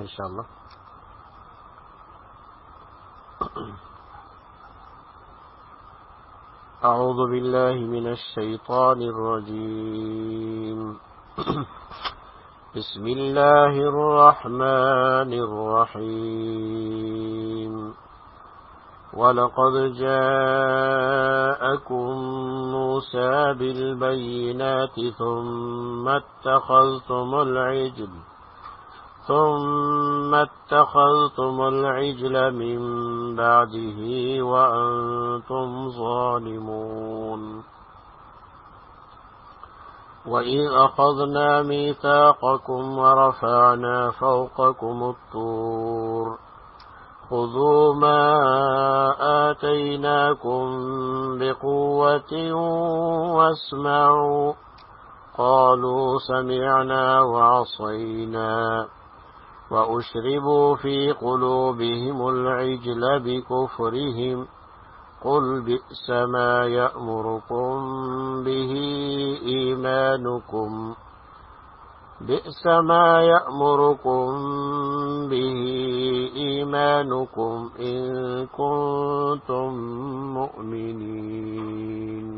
انشاءاللہ۔ أعوذ بالله من الشيطان الرجيم بسم الله الرحمن الرحيم ولقد جاءكم موسى بالبينات ثم اتخذتم العجل۔ ثم اتخذتم العجل من بعده وأنتم ظالمون. وإذ أخذنا ميثاقكم ورفعنا فوقكم الطور. خذوا ما آتيناكم بقوة واسمعوا. قالوا سمعنا وعصينا. وأشربوا في قلوبهم العجل بكفرهم قل بئس ما يأمركم به إيمانكم بئس ما يأمركم به إيمانكم إن كنتم مؤمنين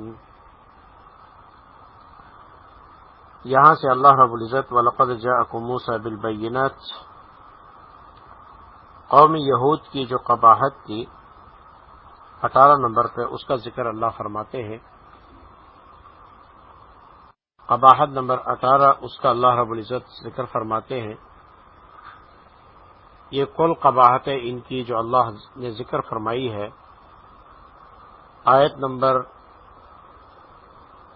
یہاں سے اللہ رب العزت ولقد جاءكم موسى بالبينات قوم یہود کی جو قباحت تھی، اٹھارہ نمبر پہ اس کا ذکر اللہ فرماتے ہیں۔ قباحت نمبر اٹھارہ، اس کا اللہ رب العزت ذکر فرماتے ہیں۔ یہ کل قباحتیں ان کی جو اللہ نے ذکر فرمائی ہے۔ آیت نمبر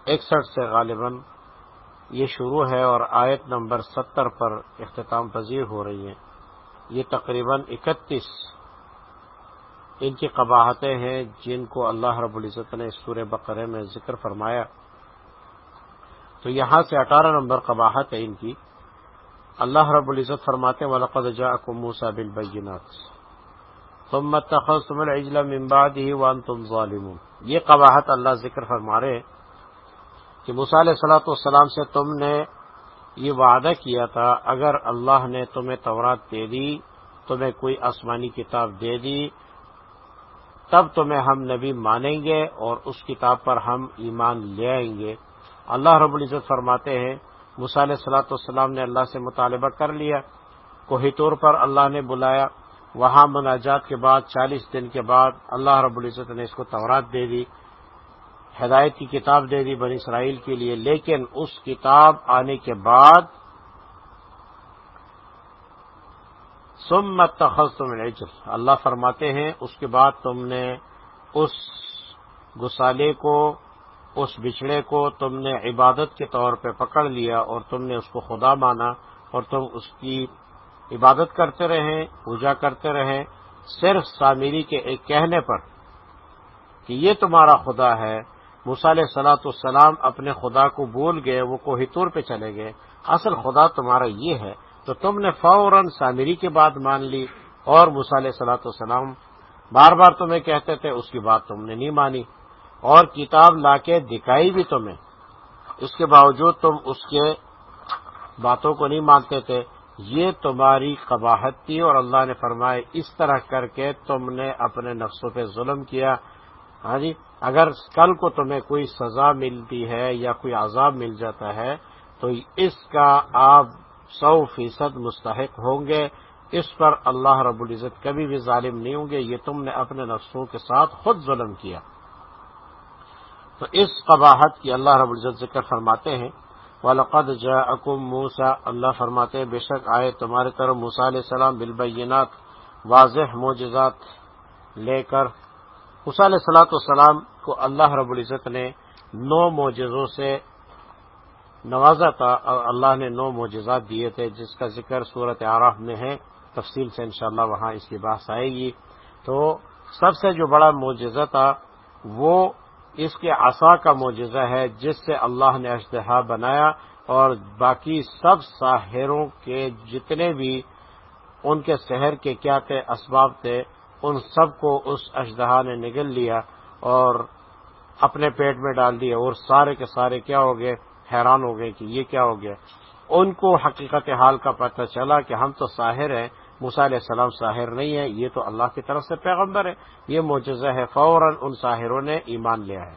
اکسٹھ سے غالباً یہ شروع ہے اور آیت نمبر ستر پر اختتام پذیر ہو رہی ہیں یہ تقریباً اکتیس ان کی قباحتیں ہیں جن کو اللہ رب العزت نے سورہ بقرے میں ذکر فرمایا۔ تو یہاں سے اٹھارہ نمبر قباحت ہے ان کی۔ اللہ رب العزت فرماتے ولقد جاءكم موسى بالبينات ثم اتخذتم العجل من بعده وانتم ظالمون۔ یہ قباحت اللہ ذکر فرما رہے کہ موسیٰ علیہ صلاۃ والسلام سے تم نے یہ وعدہ کیا تھا، اگر اللہ نے تمہیں تورات دے دی، تمہیں کوئی آسمانی کتاب دے دی، تب تمہیں ہم نبی مانیں گے اور اس کتاب پر ہم ایمان لے آئیں گے۔ اللہ رب العزت فرماتے ہیں علیہ صلاۃ والسلام نے اللہ سے مطالبہ کر لیا۔ کوہی طور پر اللہ نے بلایا۔ وہاں مناجات کے بعد، چالیس دن کے بعد اللہ رب العزت نے اس کو تورات دے دی۔ ہدایت کی کتاب دے دی بنی اسرائیل کے لیے، لیکن اس کتاب آنے کے بعد سم تخص تم اللہ فرماتے ہیں، اس کے بعد تم نے اس گسالے کو، اس بچڑے کو تم نے عبادت کے طور پہ پکڑ لیا اور تم نے اس کو خدا مانا اور تم اس کی عبادت کرتے رہیں پوجا کرتے رہیں صرف سامری کے ایک کہنے پر کہ یہ تمہارا خدا ہے علیہ سلاۃ السلام اپنے خدا کو بول گئے، وہ کوہی طور پہ چلے گئے۔ اصل خدا تمہارا یہ ہے، تو تم نے فوراً سامری کی بات مان لی اور علیہ سلاۃ السلام بار بار تمہیں کہتے تھے، اس کی بات تم نے نہیں مانی۔ اور کتاب لا کے دکھائی بھی تمہیں۔ اس کے باوجود تم اس کے باتوں کو نہیں مانتے تھے۔ یہ تمہاری قباحت تھی اور اللہ نے فرمائے اس طرح کر کے تم نے اپنے نفسوں پہ ظلم کیا۔ ہاں جی اگر کل کو تمہیں کوئی سزا ملتی ہے یا کوئی عذاب مل جاتا ہے، تو اس کا آپ سو فیصد مستحق ہوں گے۔ اس پر اللہ رب العزت کبھی بھی ظالم نہیں ہوں گے۔ یہ تم نے اپنے نفسوں کے ساتھ خود ظلم کیا۔ تو اس قباحت کی اللہ رب العزت ذکر فرماتے ہیں۔ ولقد جا اکم موسا اللہ فرماتے ہیں، بے شک آئے تمہارے طرف موسا علیہ السلام بالبینات واضح معجزات لے کر علیہ سلاۃ والسلام کو اللہ رب العزت نے نو معجزوں سے نوازا تھا اور اللہ نے نو معجزات دیے تھے، جس کا ذکر صورت عراف میں ہے۔ تفصیل سے انشاءاللہ وہاں اس کی بحث آئے گی۔ تو سب سے جو بڑا معجزہ تھا، وہ اس کے عصا کا معجزہ ہے، جس سے اللہ نے اشتہا بنایا اور باقی سب ساحروں کے جتنے بھی ان کے شہر کے کیا تھے، اسباب تھے ان سب کو اس اشدہا نے نگل لیا اور اپنے پیٹ میں ڈال دیا اور سارے کے سارے کیا ہو گئے؟ حیران ہو گئے کہ یہ کیا ہو گیا؟ ان کو حقیقت حال کا پتہ چلا کہ ہم تو ساحر ہیں موسا علیہ السلام ساحر نہیں ہے یہ تو اللہ کی طرف سے پیغمبر ہے یہ معجزہ ہے، فوراً ان ساحروں نے ایمان لیا ہے۔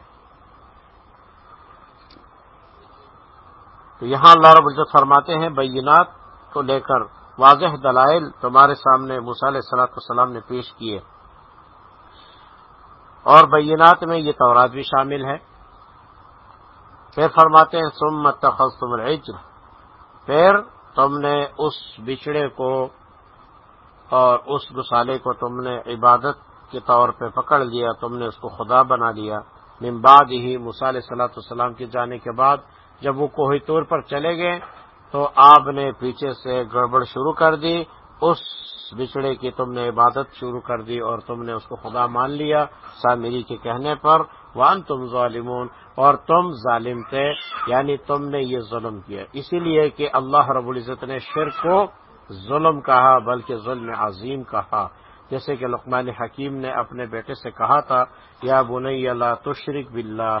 تو یہاں اللہ رب العزت فرماتے ہیں، بینات کو لے کر واضح دلائل تمہارے سامنے علیہ صلاحت السلام نے پیش کیے اور بینات میں یہ تورات بھی شامل ہے پھر فرماتے ہیں سم تخص تم پھر تم نے اس بچڑے کو اور اس گسالے کو تم نے عبادت کے طور پہ پکڑ لیا، تم نے اس کو خدا بنا لیا۔ بعد ہی مثال صلاح السلام کے جانے کے بعد جب وہ کوہی طور پر چلے گئے تو آپ نے پیچھے سے گڑبڑ شروع کر دی، اس بچڑے کی تم نے عبادت شروع کر دی اور تم نے اس کو خدا مان لیا سامری کے کہنے پر وان تم ظالمون، اور تم ظالم تھے یعنی تم نے یہ ظلم کیا۔ اسی لیے کہ اللہ رب العزت نے شرک کو ظلم کہا، بلکہ ظلم عظیم کہا۔ جیسے کہ لقمان حکیم نے اپنے بیٹے سے کہا تھا، یا بنی اللہ تشرق بلّہ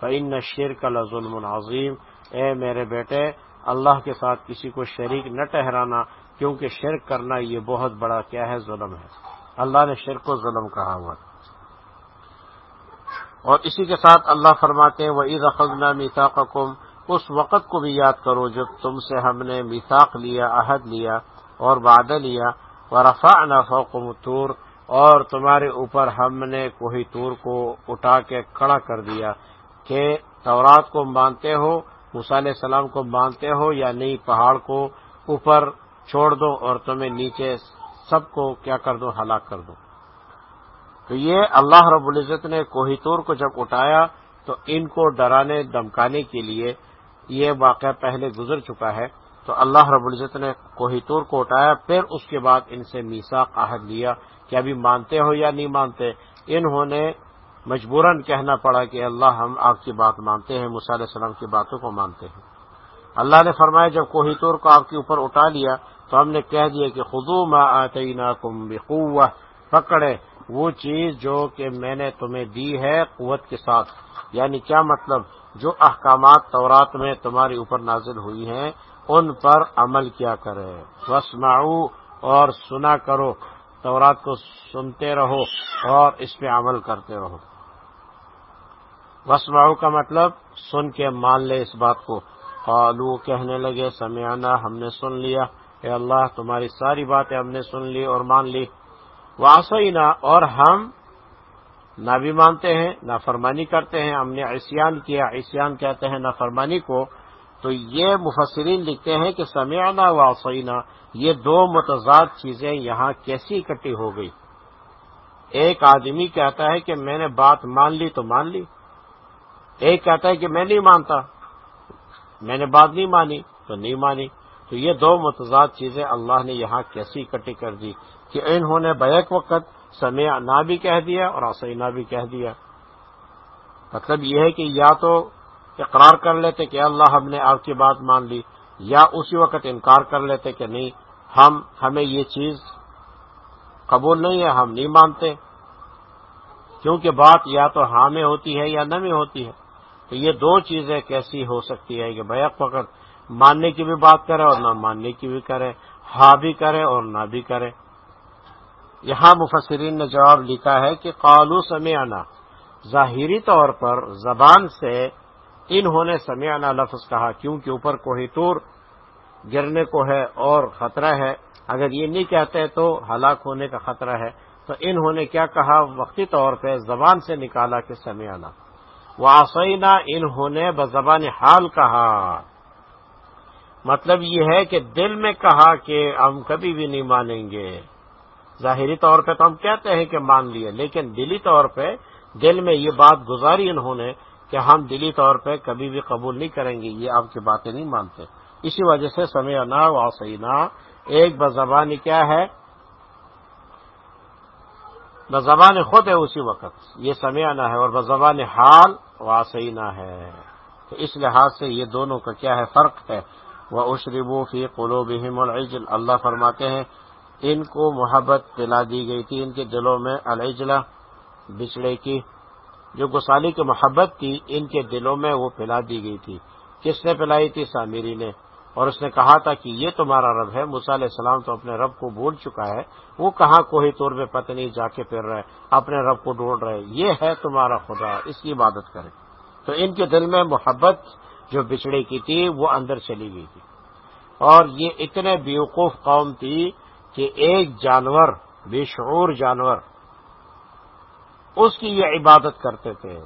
فعن شرک اللہ ظلم عظیم اے میرے بیٹے اللہ کے ساتھ کسی کو شریک نہ ٹہرانا کیونکہ شرک کرنا یہ بہت بڑا کیا ہے؟ ظلم ہے۔ اللہ نے شرک کو ظلم کہا ہوا اور اسی کے ساتھ اللہ فرماتے ہیں وہ عید اخذنا میتا اس وقت کو بھی یاد کرو جب تم سے ہم نے میساق لیا، عہد لیا اور وعدہ لیا۔ و رفا فوقم تور اور تمہارے اوپر ہم نے کوہی تور کو اٹھا کے کڑا کر دیا کہ تورات کو مانتے ہو علیہ السلام کو مانتے ہو یا نہیں، پہاڑ کو اوپر چھوڑ دو اور تمہیں نیچے سب کو کیا کر دو، ہلاک کر دو۔ تو یہ اللہ رب العزت نے کوہیتور کو جب اٹھایا تو ان کو ڈرانے دمکانے کے لیے یہ واقعہ پہلے گزر چکا ہے۔ تو اللہ رب العزت نے کوہی طور کو اٹھایا، پھر اس کے بعد ان سے میسا عہد لیا کہ ابھی مانتے ہو یا نہیں مانتے۔ انہوں نے مجبوراً کہنا پڑا کہ اللہ ہم آپ کی بات مانتے ہیں علیہ السلام کی باتوں کو مانتے ہیں۔ اللہ نے فرمایا، جب کوہی طور کو آپ کے اوپر اٹھا لیا، تو ہم نے کہہ دیا کہ خدو ما آتی کم پکڑے وہ چیز جو کہ میں نے تمہیں دی ہے قوت کے ساتھ۔ یعنی کیا مطلب؟ جو احکامات تورات میں تمہارے اوپر نازل ہوئی ہیں، ان پر عمل کیا کرے۔ وسمعو اور سنا کرو، تورات کو سنتے رہو اور اس پہ عمل کرتے رہو۔ وسمعو کا مطلب سن کے مان لے اس بات کو۔ قالو کہنے لگے سمیانہ ہم نے سن لیا۔ اے اللہ، تمہاری ساری باتیں ہم نے سن لی اور مان لی۔ واسعینہ اور ہم نہ بھی مانتے ہیں، نہ فرمانی کرتے ہیں۔ ہم نے عصیان کیا۔ عصیان کہتے ہیں نہ فرمانی کو۔ تو یہ مفسرین لکھتے ہیں کہ سمیانہ واسعینہ یہ دو متضاد چیزیں یہاں کیسی اکٹھی ہو گئی۔ ایک آدمی کہتا ہے کہ میں نے بات مان لی تو مان لی۔ ایک کہتا ہے کہ میں نہیں مانتا۔ میں نے بات نہیں مانی، تو نہیں مانی۔ تو یہ دو متضاد چیزیں اللہ نے یہاں کیسی اکٹھی کر دی کہ انہوں نے بیک وقت سمع نہ بھی کہہ دیا اور نہ بھی کہہ دیا۔ مطلب یہ ہے کہ یا تو اقرار کر لیتے کہ اللہ ہم نے آپ کی بات مان لی، یا اسی وقت انکار کر لیتے کہ نہیں، ہم، ہمیں یہ چیز قبول نہیں ہے، ہم نہیں مانتے۔ کیونکہ بات یا تو ہاں میں ہوتی ہے یا نہ میں ہوتی ہے۔ تو یہ دو چیزیں کیسی ہو سکتی ہے کہ بیک وقت ماننے کی بھی بات کرے اور نہ ماننے کی بھی کرے ہاں بھی کرے اور نہ بھی کرے۔ یہاں مفسرین نے جواب لکھا ہے کہ قالو سمیانہ ظاہری طور پر زبان سے انہوں نے سمیانہ لفظ کہا، کیونکہ اوپر کوہی طور گرنے کو ہے اور خطرہ ہے۔ اگر یہ نہیں کہتے تو ہلاک ہونے کا خطرہ ہے۔ تو انہوں نے کیا کہا؟ وقتی طور پہ زبان سے نکالا کہ سمیانہ واسعینہ انہوں نے بزبان حال کہا۔ مطلب یہ ہے کہ دل میں کہا کہ ہم کبھی بھی نہیں مانیں گے۔ ظاہری طور پہ تو ہم کہتے ہیں کہ مان لیے، لیکن دلی طور پہ دل میں یہ بات گزاری انہوں نے کہ ہم دلی طور پہ کبھی بھی قبول نہیں کریں گے، یہ آپ کی باتیں نہیں مانتے۔ اسی وجہ سے سمے نا واسینا ایک بزبانی کیا ہے؟ بزبان خود ہے اسی وقت۔ یہ سمیانہ ہے اور بزبان حال۔ واسینا ہے۔ تو اس لحاظ سے یہ دونوں کا کیا ہے فرق ہے؟ وہ اشربو فی قلوبہم العجل۔ اللہ فرماتے ہیں، ان کو محبت پلا دی گئی تھی، ان کے دلوں میں الجلا بچڑے کی، جو گسالی کی محبت تھی، ان کے دلوں میں وہ پلا دی گئی تھی۔ کس نے پلائی تھی؟ سامری نے۔ اور اس نے کہا تھا کہ یہ تمہارا رب ہے علیہ السلام تو اپنے رب کو بول چکا ہے۔ وہ کہاں کوئی طور میں پتہ نہیں جا کے پھر رہے اپنے رب کو ڈھونڈ رہے یہ ہے تمہارا خدا، اس کی عبادت کرے۔ تو ان کے دل میں محبت جو بچڑے کی تھی، وہ اندر چلی گئی تھی۔ اور یہ اتنے بیوقوف قوم تھی کہ ایک جانور، بے شعور جانور، اس کی یہ عبادت کرتے تھے۔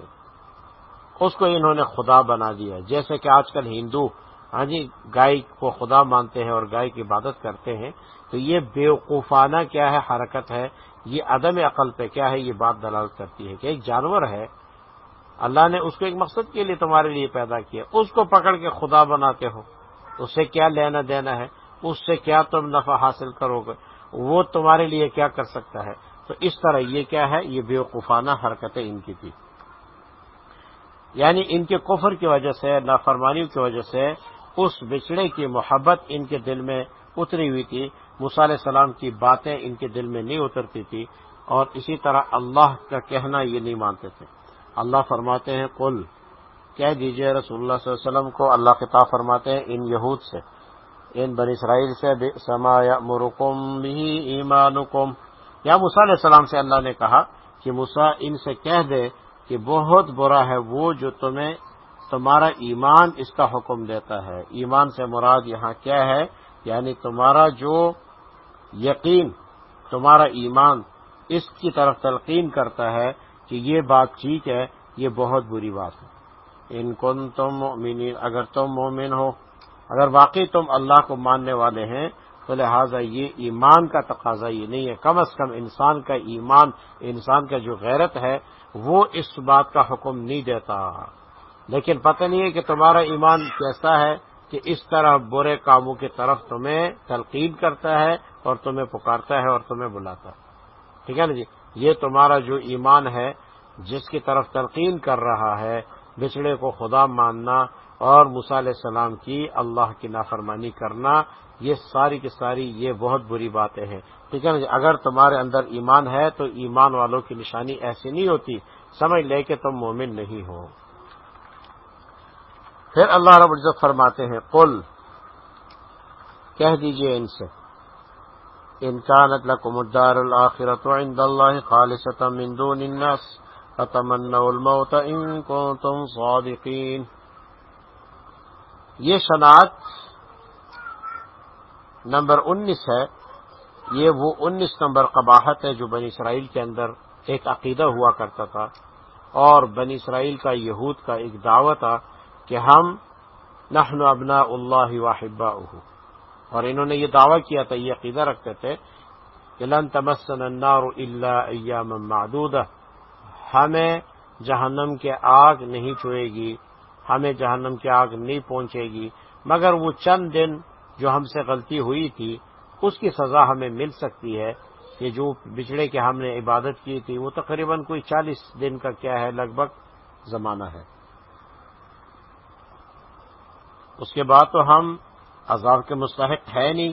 اس کو انہوں نے خدا بنا دیا۔ جیسے کہ آج کل ہندو ہاں جی گائے کو خدا مانتے ہیں اور گائے کی عبادت کرتے ہیں، تو یہ بیوقوفانہ کیا ہے حرکت ہے؟ یہ عدم عقل پہ کیا ہے؟ یہ بات دلالت کرتی ہے کہ ایک جانور ہے، اللہ نے اس کو ایک مقصد کے لیے تمہارے لیے پیدا کیا، اس کو پکڑ کے خدا بناتے ہو اس سے کیا لینا دینا ہے؟ اس سے کیا تم نفع حاصل کرو گے؟ وہ تمہارے لیے کیا کر سکتا ہے؟ تو اس طرح یہ کیا ہے؟ یہ بیوقوفانہ حرکتیں ان کی تھی یعنی ان کے کفر کی وجہ سے نافرمانی کی وجہ سے اس بچڑے کی محبت ان کے دل میں اتری ہوئی تھی۔ علیہ السلام کی باتیں ان کے دل میں نہیں اترتی تھی اور اسی طرح اللہ کا کہنا یہ نہیں مانتے تھے۔ اللہ فرماتے ہیں کل کہہ دیجیے رسول اللہ صلی اللہ علیہ وسلم کو، اللہ خطاب فرماتے ہیں ان یہود سے، ان بن اسرائیل سے سما یا مرکم بھی ایمانکم۔ یا علیہ السلام سے اللہ نے کہا کہ مسا ان سے کہہ دے کہ بہت برا ہے وہ جو تمہیں تمہارا ایمان اس کا حکم دیتا ہے۔ ایمان سے مراد یہاں کیا ہے؟ یعنی تمہارا جو یقین، تمہارا ایمان اس کی طرف تلقین کرتا ہے کہ یہ بات ٹھیک ہے، یہ بہت بری بات ہے۔ ان کن تم مومنین اگر تم مومن ہو، اگر واقعی تم اللہ کو ماننے والے ہیں، تو لہٰذا یہ ایمان کا تقاضا یہ نہیں ہے۔ کم از کم انسان کا ایمان، انسان کا جو غیرت ہے، وہ اس بات کا حکم نہیں دیتا۔ لیکن پتہ نہیں ہے کہ تمہارا ایمان کیسا ہے کہ اس طرح برے کاموں کی طرف تمہیں تلقین کرتا ہے اور تمہیں پکارتا ہے اور تمہیں بلاتا ہے۔ ٹھیک ہے نا جی؟ یہ تمہارا جو ایمان ہے، جس کی طرف تلقین کر رہا ہے بچڑے کو خدا ماننا اور علیہ السلام کی اللہ کی نافرمانی کرنا، یہ ساری کی ساری یہ بہت بری باتیں ہیں۔ ٹھیک ہے نا جی؟ اگر تمہارے اندر ایمان ہے تو ایمان والوں کی نشانی ایسی نہیں ہوتی۔ سمجھ لے کہ تم مومن نہیں ہو۔ پھر اللہ رب العزت فرماتے ہیں، قل، کہہ دیجیے ان سے، ان كانت لكم الدار الآخرة عند الله خالصة من دون الناس فتمنوا الموت ان كنتم صادقين یہ شناعت نمبر انیس ہے، یہ وہ انیس نمبر قباحت ہے جو بنی اسرائیل کے اندر ایک عقیدہ ہوا کرتا تھا، اور بنی اسرائیل کا یہود کا ایک دعوت تھا کہ ہم نحن ابنا اللہ واحبا اور انہوں نے یہ دعویٰ کیا تھا، یہ عقیدہ رکھتے تھے کہ لن تمسن النار الا ایام معدودہ۔ ہمیں جہنم کے آگ نہیں چھوئے گی، ہمیں جہنم کی آگ نہیں پہنچے گی، مگر وہ چند دن جو ہم سے غلطی ہوئی تھی، اس کی سزا ہمیں مل سکتی ہے۔ کہ جو بچڑے کے ہم نے عبادت کی تھی، وہ تقریباً کوئی چالیس دن کا کیا ہے، لگ بھگ زمانہ ہے۔ اس کے بعد تو ہم عذاب کے مستحق ہے نہیں۔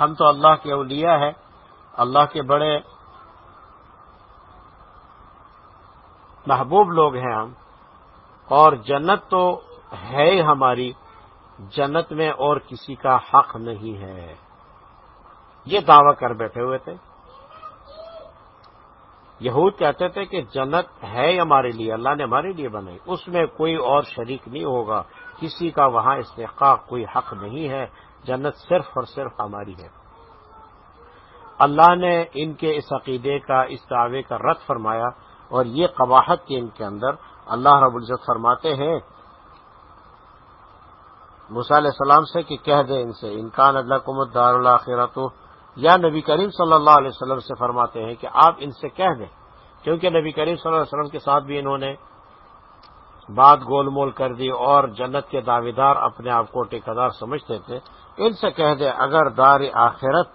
ہم تو اللہ کے اولیاء ہے اللہ کے بڑے محبوب لوگ ہیں ہم۔ اور جنت تو ہے ہماری۔ جنت میں اور کسی کا حق نہیں ہے۔ یہ دعوی کر بیٹھے ہوئے تھے۔ یہود کہتے تھے کہ جنت ہے ہمارے لیے۔ اللہ نے ہمارے لیے بنائی۔ اس میں کوئی اور شریک نہیں ہوگا۔ کسی کا وہاں استحقاق کوئی حق نہیں ہے، جنت صرف اور صرف ہماری ہے۔ اللہ نے ان کے اس عقیدے کا، اس دعوے کا رد فرمایا اور یہ قواہد کے ان کے اندر اللہ رب العزت فرماتے ہیں۔ علیہ السلام سے کہ کہہ دیں ان سے انکان اللہ کمت دار اللہ یا نبی کریم صلی اللہ علیہ وسلم سے فرماتے ہیں کہ آپ ان سے کہہ دیں، کیونکہ نبی کریم صلی اللہ علیہ وسلم کے ساتھ بھی انہوں نے بات گول مول کر دی اور جنت کے دعوے دار اپنے آپ کو ٹھیکار سمجھتے تھے۔ ان سے کہہ دے، اگر دار آخرت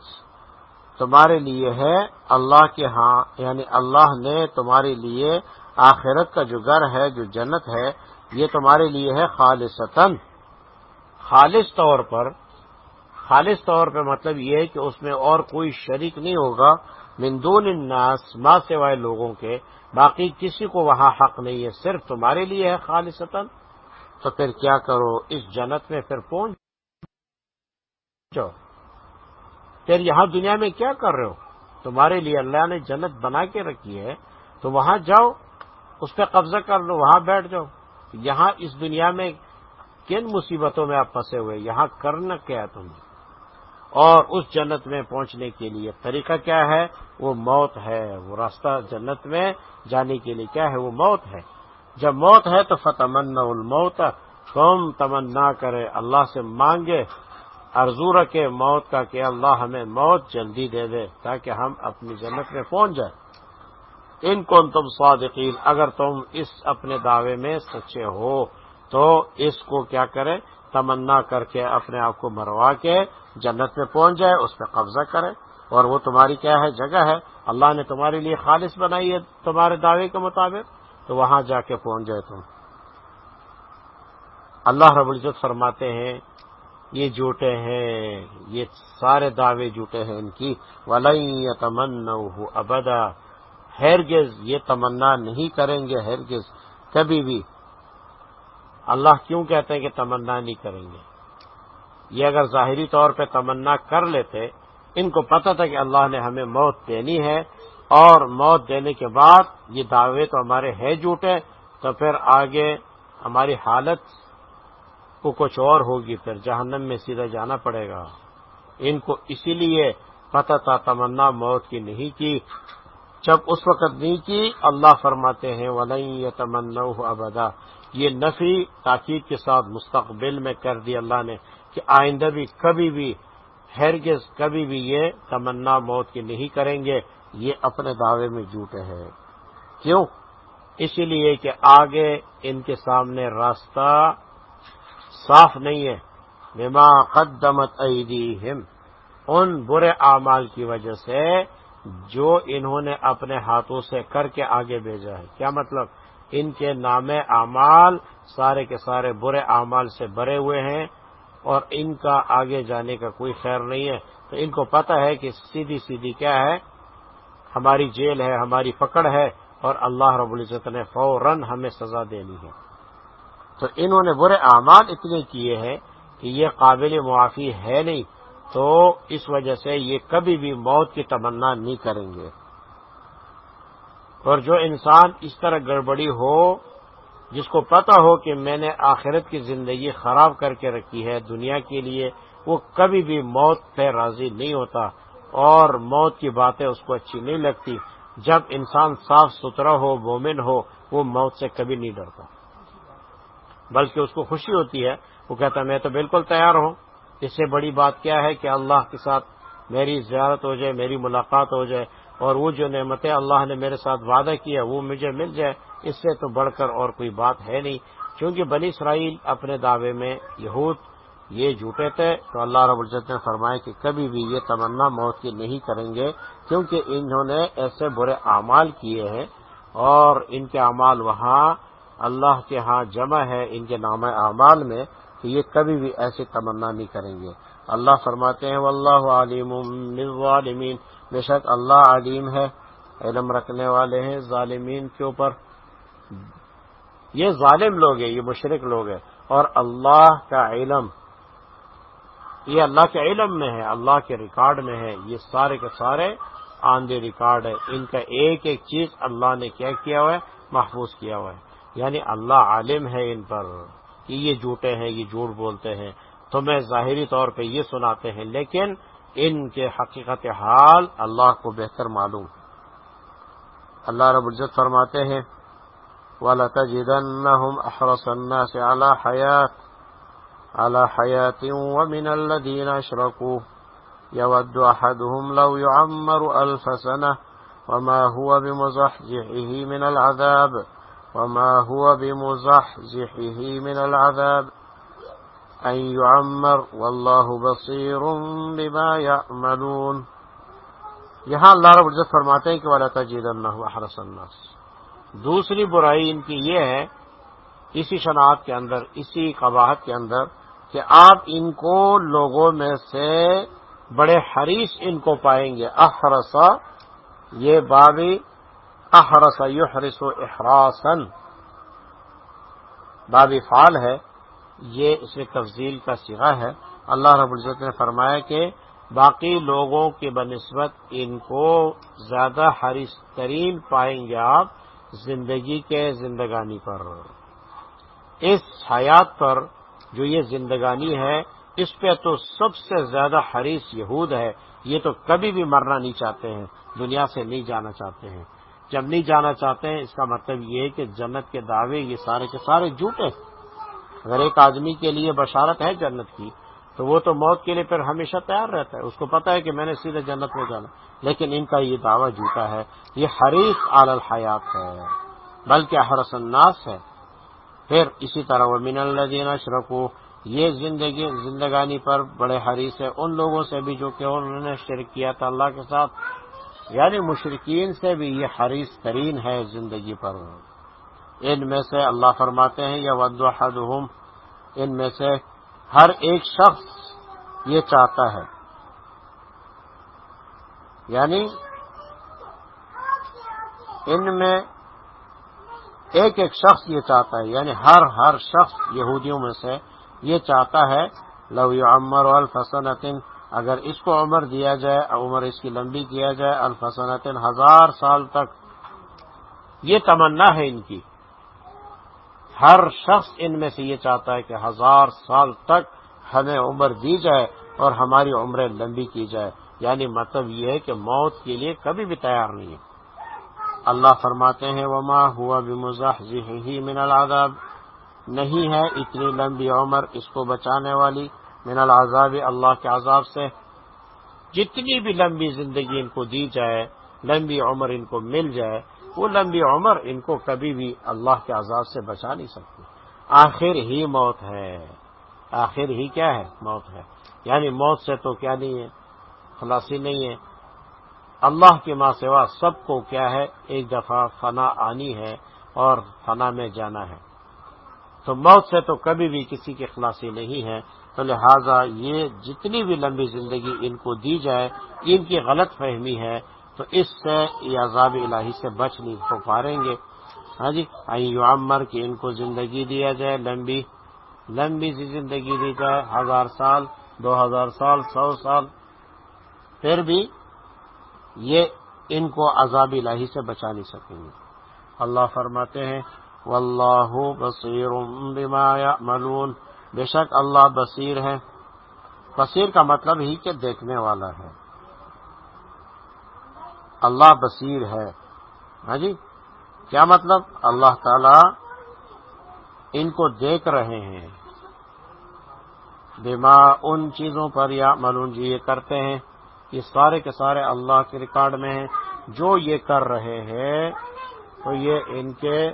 تمہارے لیے ہے، اللہ کے ہاں یعنی اللہ نے تمہارے لیے آخرت کا جو گھر ہے، جو جنت ہے، یہ تمہارے لیے ہے خالصتاً۔ خالص طور پر خالص طور پہ مطلب یہ ہے کہ اس میں اور کوئی شریک نہیں ہوگا مندون الناس ماں سوائے لوگوں کے۔ باقی کسی کو وہاں حق نہیں ہے، صرف تمہارے لیے ہے خالصتاً۔ تو پھر کیا کرو؟ اس جنت میں پھر پہنچ جاؤ۔ پھر یہاں دنیا میں کیا کر رہے ہو؟ تمہارے لیے اللہ نے جنت بنا کے رکھی ہے، تو وہاں جاؤ، اس پہ قبضہ کر لو، وہاں بیٹھ جاؤ۔ یہاں اس دنیا میں کن مصیبتوں میں آپ پھنسے ہوئے یہاں کرنا کیا ہے تم؟ اور اس جنت میں پہنچنے کے لیے طریقہ کیا ہے؟ وہ موت ہے۔ وہ راستہ جنت میں جانے کے لیے کیا ہے؟ وہ موت ہے۔ جب موت ہے تو فتمن الموت تم تمنا کرے، اللہ سے مانگے ارزور کے موت کا کہ اللہ ہمیں موت جلدی دے دے تاکہ ہم اپنی جنت میں پہنچ جائیں۔ ان کو تم صادقین، اگر تم اس اپنے دعوے میں سچے ہو تو اس کو کیا کرے تمنا کر کے اپنے آپ کو مروا کے جنت میں پہنچ جائے، اس پہ قبضہ کرے اور وہ تمہاری کیا ہے، جگہ ہے۔ اللہ نے تمہارے لیے خالص بنائی ہے تمہارے دعوے کے مطابق، تو وہاں جا کے پہنچ جائے تم۔ اللہ رب العزت فرماتے ہیں، یہ جھوٹے ہیں، یہ سارے دعوے جھوٹے ہیں ان کی۔ ولی تمن ابدا ہیرگز یہ تمنا نہیں کریں گے ہیرگز کبھی بھی۔ اللہ کیوں کہتے ہیں کہ تمنا نہیں کریں گے؟ یہ اگر ظاہری طور پہ تمنا کر لیتے، ان کو پتہ تھا کہ اللہ نے ہمیں موت دینی ہے، اور موت دینے کے بعد یہ دعوے تو ہمارے ہے جھوٹے، تو پھر آگے ہماری حالت کو کچھ اور ہوگی، پھر جہنم میں سیدھا جانا پڑے گا۔ ان کو اسی لیے پتہ تھا تمنا موت کی نہیں کی۔ جب اس وقت نہیں کی، اللہ فرماتے ہیں ولی تمنا ابدا یہ نفی تاکید کے ساتھ مستقبل میں کر دی اللہ نے۔ کہ آئندہ بھی کبھی بھی ہرگز کبھی بھی یہ تمنا موت کی نہیں کریں گے، یہ اپنے دعوے میں جھوٹے ہیں کیوں؟ اسی لیے کہ آگے ان کے سامنے راستہ صاف نہیں ہے۔ بما قدمت ایدیہم، ان برے اعمال کی وجہ سے جو انہوں نے اپنے ہاتھوں سے کر کے آگے بھیجا ہے۔ کیا مطلب؟ ان کے نام اعمال سارے کے سارے برے اعمال سے بھرے ہوئے ہیں۔ اور ان کا آگے جانے کا کوئی خیر نہیں ہے۔ تو ان کو پتا ہے کہ سیدھی سیدھی کیا ہے۔ ہماری جیل ہے، ہماری پکڑ ہے اور اللہ رب العزت نے فوراً ہمیں سزا دینی ہے۔ تو انہوں نے برے اعمال اتنے کیے ہیں کہ یہ قابل معافی ہے نہیں۔ تو اس وجہ سے یہ کبھی بھی موت کی تمنا نہیں کریں گے۔ اور جو انسان اس طرح گڑبڑی ہو جس کو پتا ہو کہ میں نے آخرت کی زندگی خراب کر کے رکھی ہے، دنیا کے لیے وہ کبھی بھی موت پہ راضی نہیں ہوتا اور موت کی باتیں اس کو اچھی نہیں لگتی۔ جب انسان صاف ستھرا ہو، مومن ہو، وہ موت سے کبھی نہیں ڈرتا۔ بلکہ اس کو خوشی ہوتی ہے۔ وہ کہتا میں تو بالکل تیار ہوں۔ اس سے بڑی بات کیا ہے کہ اللہ کے ساتھ میری زیارت ہو جائے، میری ملاقات ہو جائے اور وہ جو نعمتیں اللہ نے میرے ساتھ وعدہ کیا، وہ مجھے مل جائے۔ اس سے تو بڑھ کر اور کوئی بات ہے نہیں۔ کیونکہ بنی اسرائیل اپنے دعوے میں یہود یہ جھوٹے تھے، تو اللہ رب الجت نے فرمایا کہ کبھی بھی یہ تمنا موت کی نہیں کریں گے، کیونکہ انہوں نے ایسے برے اعمال کیے ہیں۔ اور ان کے اعمال وہاں اللہ کے ہاں جمع ہے ان کے نام اعمال میں، کہ یہ کبھی بھی ایسی تمنا نہیں کریں گے۔ اللہ فرماتے ہیں، واللہ علیم ظالمین بے شک اللہ علیم ہے، علم رکھنے والے ہیں، ظالمین کے اوپر۔ یہ ظالم لوگ ہیں، یہ مشرق لوگ ہیں۔ اور اللہ کا علم، یہ اللہ کے علم میں ہے، اللہ کے ریکارڈ میں ہے۔ یہ سارے کے سارے آندے ریکارڈ ہے ان کا ایک ایک چیز اللہ نے کیا کیا ہوا ہے، محفوظ کیا ہوا ہے۔ یعنی اللہ عالم ہے ان پر، کہ یہ جھوٹے ہیں، یہ جھوٹ بولتے ہیں۔ تو میں ظاہری طور پہ یہ سناتے ہیں، لیکن ان کے حقیقت حال اللہ کو بہتر معلوم۔ اللہ رب العزت فرماتے ہیں وَلَتَجِدَنَّهُمْ أَحْرَصَ النَّاسِ عَلَى حَيَاتٍ على حياة ومن الذين أشركوا. يود أحدهم لو يعمر ألف سنة وما هو بمزحزحه من العذاب وما هو بمزحزحه من العذاب. أن يعمر والله بصير بما يعملون. یہاں اللہ رب العزت فرماتے ہیں کہ والا تجید اللہ حرس الناس. دوسری برائی ان کی یہ ہے، اسی شناخت کے اندر، اسی قباحت کے اندر کہ آپ ان کو لوگوں میں سے بڑے حریص ان کو پائیں گے۔ احرسا یہ بابی احرسا یحرس و احراسن بابی فال ہے، یہ اس میں تفضیل کا سگا ہے۔ اللہ رب العزت نے فرمایا کہ باقی لوگوں کی بنسبت ان کو زیادہ حریص ترین پائیں گے آپ۔ زندگی کے زندگانی پر۔ اس حیات پر جو یہ زندگانی ہے، اس پہ تو سب سے زیادہ حریص یہود ہے۔ یہ تو کبھی بھی مرنا نہیں چاہتے ہیں، دنیا سے نہیں جانا چاہتے ہیں۔ جب نہیں جانا چاہتے ہیں، اس کا مطلب یہ ہے کہ جنت کے دعوے یہ سارے کے سارے جھوٹے اگر ایک آدمی کے لیے بشارت ہے جنت کی تو وہ تو موت کے لیے پھر ہمیشہ تیار رہتا ہے۔ اس کو پتا ہے کہ میں نے سیدھے جنت میں جانا۔ لیکن ان کا یہ دعویٰ جھوٹا ہے۔ یہ حریف عال الحیات ہے۔ بلکہ حرس الناس ہے۔ پھر اسی طرح وہ من الدین شرکو یہ زندگی، زندگانی پر بڑے حریث ہے ان لوگوں سے بھی جو کہ انہوں نے شرک کیا تھا اللہ کے ساتھ۔ یعنی مشرقین سے بھی یہ حریص ترین ہے زندگی پر۔ ان میں سے اللہ فرماتے ہیں یا ود ان میں سے ہر ایک شخص یہ چاہتا ہے۔ یعنی ان میں ایک ایک شخص یہ چاہتا ہے یعنی ہر ہر شخص یہودیوں میں سے یہ چاہتا ہے، لو عمر الفسنتن، اگر اس کو عمر دیا جائے، عمر اس کی لمبی کیا جائے الفسنت ہزار سال تک، یہ تمنا ہے ان کی۔ ہر شخص ان میں سے یہ چاہتا ہے کہ ہزار سال تک ہمیں عمر دی جائے اور ہماری عمریں لمبی کی جائے۔ یعنی مطلب یہ ہے کہ موت کے لیے کبھی بھی تیار نہیں ہے۔ اللہ فرماتے ہیں، وما ہوا بھی ہی من العذاب۔ نہیں ہے اتنی لمبی عمر اس کو بچانے والی من العذاب اللہ کے عذاب سے۔ جتنی بھی لمبی زندگی ان کو دی جائے، لمبی عمر ان کو مل جائے وہ لمبی عمر، ان کو کبھی بھی اللہ کے عذاب سے بچا نہیں سکتی آخر ہی موت ہے۔ آخر ہی کیا ہے؟ موت ہے۔ یعنی موت سے تو کیا نہیں ہے؟ خلاصی نہیں ہے۔ اللہ کے ماں سوا سب کو کیا ہے؟ ایک دفعہ فنا آنی ہے اور فنا میں جانا ہے۔ تو موت سے تو کبھی بھی کسی کی خلاصی نہیں ہے۔ تو لہذا یہ جتنی بھی لمبی زندگی ان کو دی جائے، ان کی غلط فہمی ہے۔ تو اس سے یہ عذاب الہی سے بچ نہیں ہو پاریں گے۔ ہاں جی؟ عمر کی ان کو زندگی دیا جائے، لمبی لمبی سی زندگی دی جائے، ہزار سال، دو ہزار سال، سو سال۔ پھر بھی یہ ان کو عذاب الہی سے بچا نہیں سکیں گے۔ اللہ فرماتے ہیں، واللہ بصیر بما یعملون۔ بے شک اللہ بصیر ہے بصیر کا مطلب ہی کہ دیکھنے والا ہے۔ اللہ بصیر ہے۔ ہاں جی؟ کیا مطلب؟ اللہ تعالی ان کو دیکھ رہے ہیں۔ بما ان چیزوں پر یا ملون جی یہ کرتے ہیں۔ یہ سارے کے سارے اللہ کے ریکارڈ میں ہیں۔ جو یہ کر رہے ہیں، تو یہ ان کے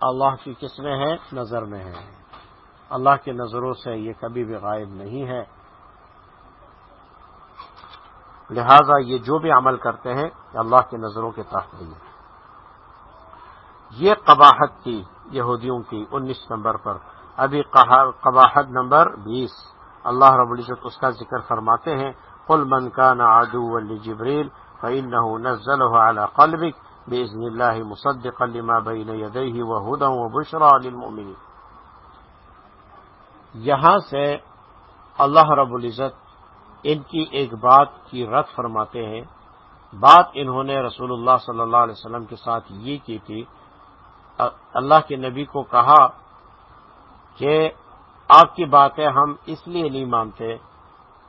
اللہ کی کس میں ہے نظر میں ہے اللہ کی نظروں سے یہ کبھی بھی غائب نہیں ہے۔ لہذا یہ جو بھی عمل کرتے ہیں اللہ کی نظروں کے تحت نہیں ہے۔ یہ قباحت تھی یہودیوں کی انیس نمبر پر۔ ابھی قباحت نمبر بیس۔ اللہ رب العزت اس کا ذکر فرماتے ہیں۔ قل من كان عدوا لجبريل فإنه نزله على قلبك بإذن الله مصدقا لما بين يديه وهدى وبشرى للمؤمنين یہاں سے اللہ رب العزت ان کی ایک بات کی رد فرماتے ہیں۔ بات انہوں نے رسول اللہ صلی اللہ علیہ وسلم کے ساتھ یہ کی تھی۔ اللہ کے نبی کو کہا کہ آپ کی باتیں ہم اس لیے نہیں مانتے،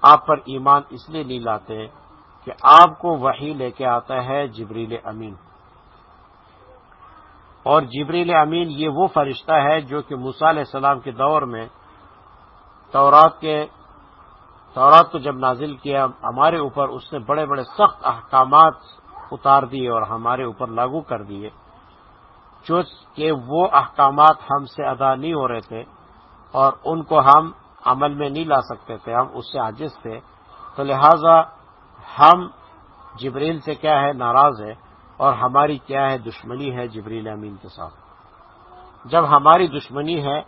آپ پر ایمان اس لیے نہیں لاتے کہ آپ کو وہی لے کے آتا ہے جبریل امین۔ اور جبریل امین یہ وہ فرشتہ ہے جو کہ علیہ السلام کے دور میں تورات کے تورات کو جب نازل کیا، ہمارے اوپر اس نے بڑے بڑے سخت احکامات اتار دیے اور ہمارے اوپر لاگو کر دیے۔ جو کہ وہ احکامات ہم سے ادا نہیں ہو رہے تھے اور ان کو ہم عمل میں نہیں لا سکتے تھے، ہم اس سے عاجز تھے۔ تو لہذا ہم جبریل سے کیا ہے، ناراض ہے اور ہماری کیا ہے، دشمنی ہے جبریل امین کے ساتھ۔ جب ہماری دشمنی ہے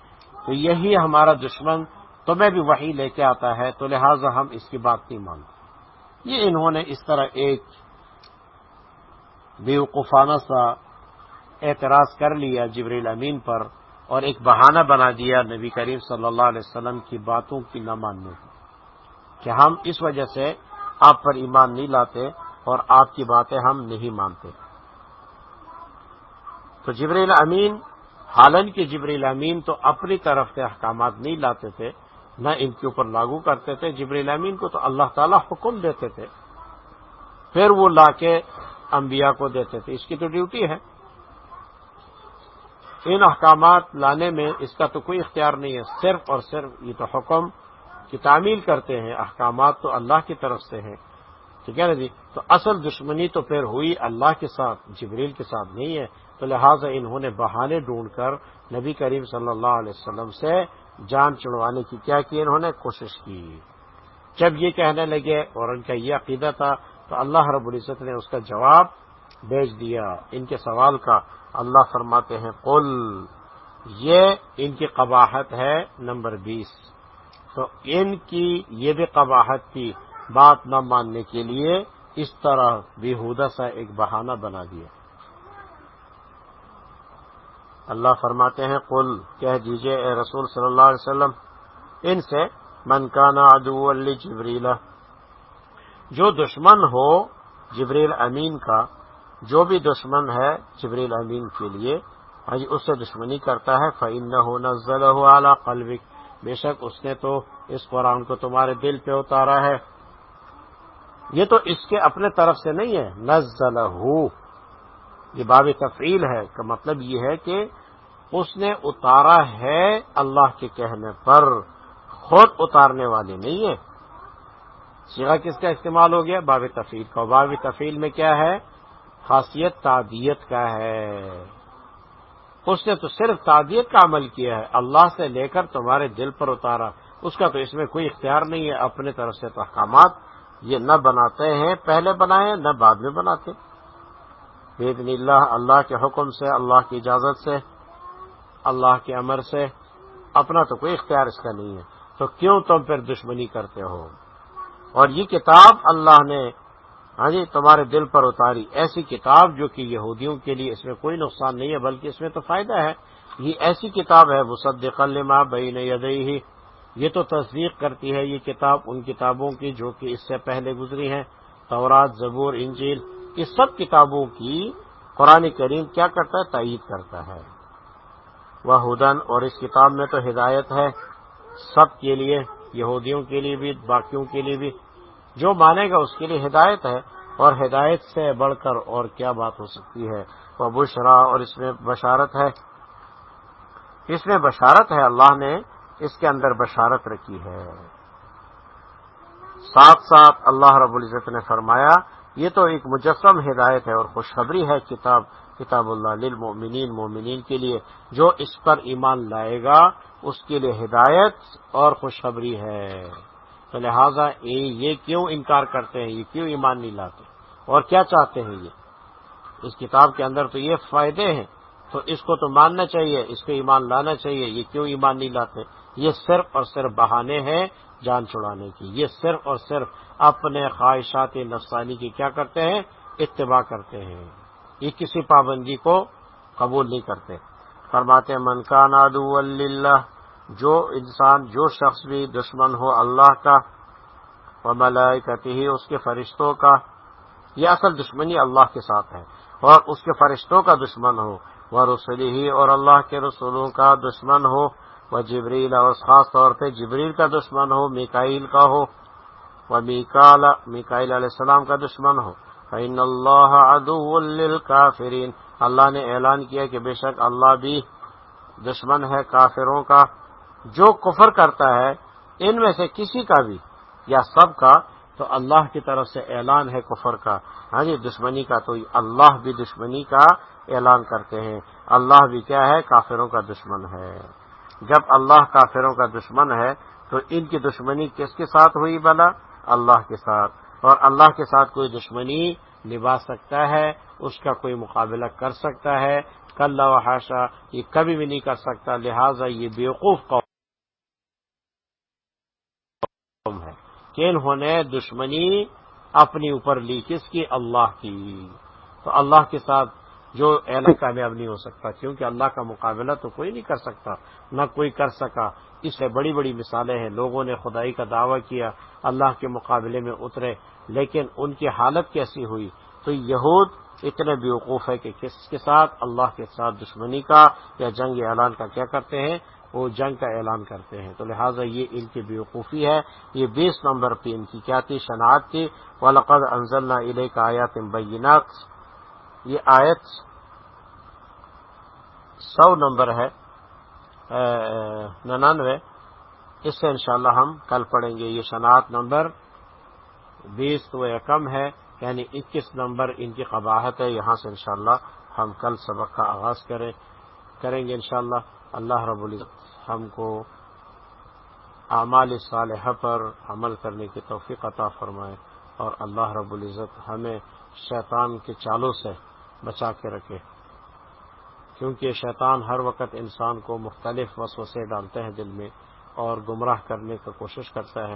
تو یہی ہمارا دشمن تمہیں بھی وہی لے کے آتا ہے، تو لہٰذا ہم اس کی بات نہیں مانتے۔ یہ انہوں نے اس طرح ایک بیوقفانہ سا اعتراض کر لیا جبریل امین پر اور ایک بہانہ بنا دیا نبی کریم صلی اللہ علیہ وسلم کی باتوں کی نہ ماننے کو۔ کہ ہم اس وجہ سے آپ پر ایمان نہیں لاتے اور آپ کی باتیں ہم نہیں مانتے۔ تو جبریل امین حالن جبریل امین تو اپنی طرف سے احکامات نہیں لاتے تھے نہ ان کے اوپر لاگو کرتے تھے جبریل امین کو تو اللہ تعالی حکم دیتے تھے۔ پھر وہ لا کے انبیاء کو دیتے تھے۔ اس کی تو ڈیوٹی ہے۔ ان احکامات لانے میں اس کا تو کوئی اختیار نہیں ہے۔ صرف اور صرف یہ تو حکم کی تعمیل کرتے ہیں۔ احکامات تو اللہ کی طرف سے ہیں۔ ٹھیک ہے نا جی؟ تو اصل دشمنی تو پھر ہوئی اللہ کے ساتھ جبریل کے ساتھ نہیں ہے۔ تو لہٰذا انہوں نے بہانے ڈھونڈ کر نبی کریم صلی اللہ علیہ وسلم سے جان چڑوانے کی کیا کی انہوں نے کوشش کی۔ جب یہ کہنے لگے اور ان کا یہ عقیدہ تھا، تو اللہ رب العزت نے اس کا جواب بھیج دیا۔ ان کے سوال کا اللہ فرماتے ہیں، قل، یہ ان کی قباحت ہے نمبر بیس۔ تو ان کی یہ بھی قباحت تھی بات نہ ماننے کے لیے اس طرح بےحودہ سا ایک بہانہ بنا دیا۔ اللہ فرماتے ہیں، قل، کہہ دیجیے اے رسول صلی اللہ علیہ وسلم، ان سے، من کانا ادو جبریل جو دشمن ہو جبریل امین کا، جو بھی دشمن ہے جبریل امین کے لیے اس سے دشمنی کرتا ہے فعن نہ ہو نزل ہو اعلیٰ قلبک بے شک اس نے تو اس قرآن کو تمہارے دل پہ اتارا ہے۔ یہ تو اس کے اپنے طرف سے نہیں ہے۔ نزل یہ باب تفعیل ہے کا مطلب یہ ہے کہ اس نے اتارا ہے اللہ کے کہنے پر، خود اتارنے والے نہیں ہے سیگا کس کا استعمال ہو گیا؟ باب تفیل کا۔ باب تفیل میں کیا ہے؟ خاصیت تعدیت کا ہے۔ اس نے تو صرف تعدیت کا عمل کیا ہے۔ اللہ سے لے کر تمہارے دل پر اتارا۔ اس کا تو اس میں کوئی اختیار نہیں ہے۔ اپنے طرف سے تو احکامات یہ نہ بناتے ہیں، پہلے بنائے، نہ بعد میں بناتے۔ بےدن اللہ اللہ کے حکم سے، اللہ کی اجازت سے، اللہ کے امر سے اپنا تو کوئی اختیار اس کا نہیں ہے۔ تو کیوں تم پھر دشمنی کرتے ہو؟ اور یہ کتاب اللہ نے ہاں جی تمہارے دل پر اتاری۔ ایسی کتاب جو کہ یہودیوں کے لیے اس میں کوئی نقصان نہیں ہے، بلکہ اس میں تو فائدہ ہے۔ یہ ایسی کتاب ہے مصدق لما بین یدئی یہ تو تصدیق کرتی ہے، یہ کتاب ان کتابوں کی جو کہ اس سے پہلے گزری ہیں۔ تورات، زبور، انجیل۔ اس سب کتابوں کی قرآن کریم کیا کرتا ہے؟ تائید کرتا ہے۔ وہ ہدن اور اس کتاب میں تو ہدایت ہے۔ سب کے لیے، یہودیوں کے لیے بھی، باقیوں کے لیے بھی۔ جو مانے گا اس کے لیے ہدایت ہے۔ اور ہدایت سے بڑھ کر اور کیا بات ہو سکتی ہے؟ وہ بشرا اور اس میں بشارت ہے۔ اس میں بشارت ہے، اللہ نے اس کے اندر بشارت رکھی ہے۔ ساتھ ساتھ اللہ رب العزت نے فرمایا یہ تو ایک مجسم ہدایت ہے اور خوشخبری ہے کتاب کتاب اللہ للمؤمنین، مومنین کے لیے، جو اس پر ایمان لائے گا، اس کے لیے ہدایت اور خوشخبری ہے۔ تو لہذا یہ کیوں انکار کرتے ہیں؟ یہ کیوں ایمان نہیں لاتے؟ اور کیا چاہتے ہیں یہ؟ اس کتاب کے اندر تو یہ فائدے ہیں۔ تو اس کو تو ماننا چاہیے، اس کو ایمان لانا چاہیے، یہ کیوں ایمان نہیں لاتے؟ یہ صرف اور صرف بہانے ہیں جان چھڑانے کی۔ یہ صرف اور صرف اپنے خواہشات نفسانی کی کیا کرتے ہیں؟ اتباع کرتے ہیں۔ یہ کسی پابندی کو قبول نہیں کرتے۔ فرماتے من کا نادو اللہ جو انسان، جو شخص بھی دشمن ہو اللہ کا وہ ملائی اس کے فرشتوں کا، یہ اصل دشمنی اللہ کے ساتھ ہے۔ اور اس کے فرشتوں کا دشمن ہو وہ رسولی ہی اور اللہ کے رسولوں کا دشمن ہو وہ جبریل اور خاص طور پہ جبریل کا دشمن ہو میکائل کا ہو وہ میکال میکائل علیہ السلام کا دشمن ہو۔ فإن اللہ عدو للکافرین اللہ نے اعلان کیا کہ بے شک اللہ بھی دشمن ہے کافروں کا۔ جو کفر کرتا ہے، ان میں سے کسی کا بھی یا سب کا، تو اللہ کی طرف سے اعلان ہے کفر کا۔ ہاں جی دشمنی کا تو اللہ بھی دشمنی کا اعلان کرتے ہیں۔ اللہ بھی کیا ہے؟ کافروں کا دشمن ہے۔ جب اللہ کافروں کا دشمن ہے، تو ان کی دشمنی کس کے ساتھ ہوئی بلا؟ اللہ کے ساتھ۔ اور اللہ کے ساتھ کوئی دشمنی نبھا سکتا ہے، اس کا کوئی مقابلہ کر سکتا ہے۔ کل حاشا، یہ کبھی بھی نہیں کر سکتا۔ لہذا یہ بیوقوف قوم ہے کہ انہوں نے دشمنی اپنی اوپر لی کس کی؟ اللہ کی۔ تو اللہ کے ساتھ جو اعلان کامیاب نہیں ہو سکتا، کیونکہ اللہ کا مقابلہ تو کوئی نہیں کر سکتا، نہ کوئی کر سکا۔ اس سے بڑی بڑی مثالیں ہیں۔ لوگوں نے خدائی کا دعویٰ کیا، اللہ کے مقابلے میں اترے، لیکن ان کی حالت کیسی ہوئی؟ تو یہود اتنے بیوقوف ہے کہ کس کے ساتھ؟ اللہ کے ساتھ دشمنی کا یا جنگ اعلان کا کیا کرتے ہیں؟ وہ جنگ کا اعلان کرتے ہیں۔ تو لہٰذا یہ ان کی بیوقوفی ہے۔ یہ بیس نمبر پہ ان کی، کیا تھی؟ شناخت تھی ولقد انزلنا علیہ کا آیات بینات یہ آیت سو نمبر ہے ننانوے۔ اس سے انشاءاللہ ہم کل پڑھیں گے یہ شناخت نمبر۔ بیس تو کم ہے یعنی اکیس نمبر ان کی قباحت ہے۔ یہاں سے انشاءاللہ ہم کل سبق کا آغاز کریں کریں گے انشاءاللہ۔ اللہ رب العزت ہم کو اعمال صالحہ پر عمل کرنے کی توفیق عطا فرمائے اور اللہ رب العزت ہمیں شیطان کے چالوں سے بچا کے رکھے۔ کیونکہ شیطان ہر وقت انسان کو مختلف وسوسے ڈالتے ہیں دل میں اور گمراہ کرنے کا کوشش کرتا ہے۔